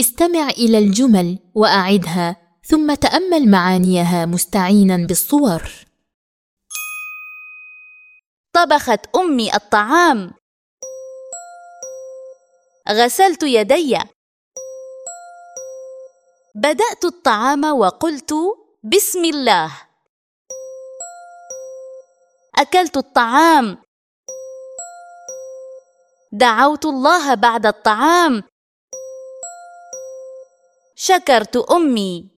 استمع إلى الجمل وأعدها ثم تأمل معانيها مستعينا بالصور. طبخت أمي الطعام. غسلت يدي. بدأت الطعام وقلت بسم الله. أكلت الطعام. دعوت الله بعد الطعام. شكرت أمي.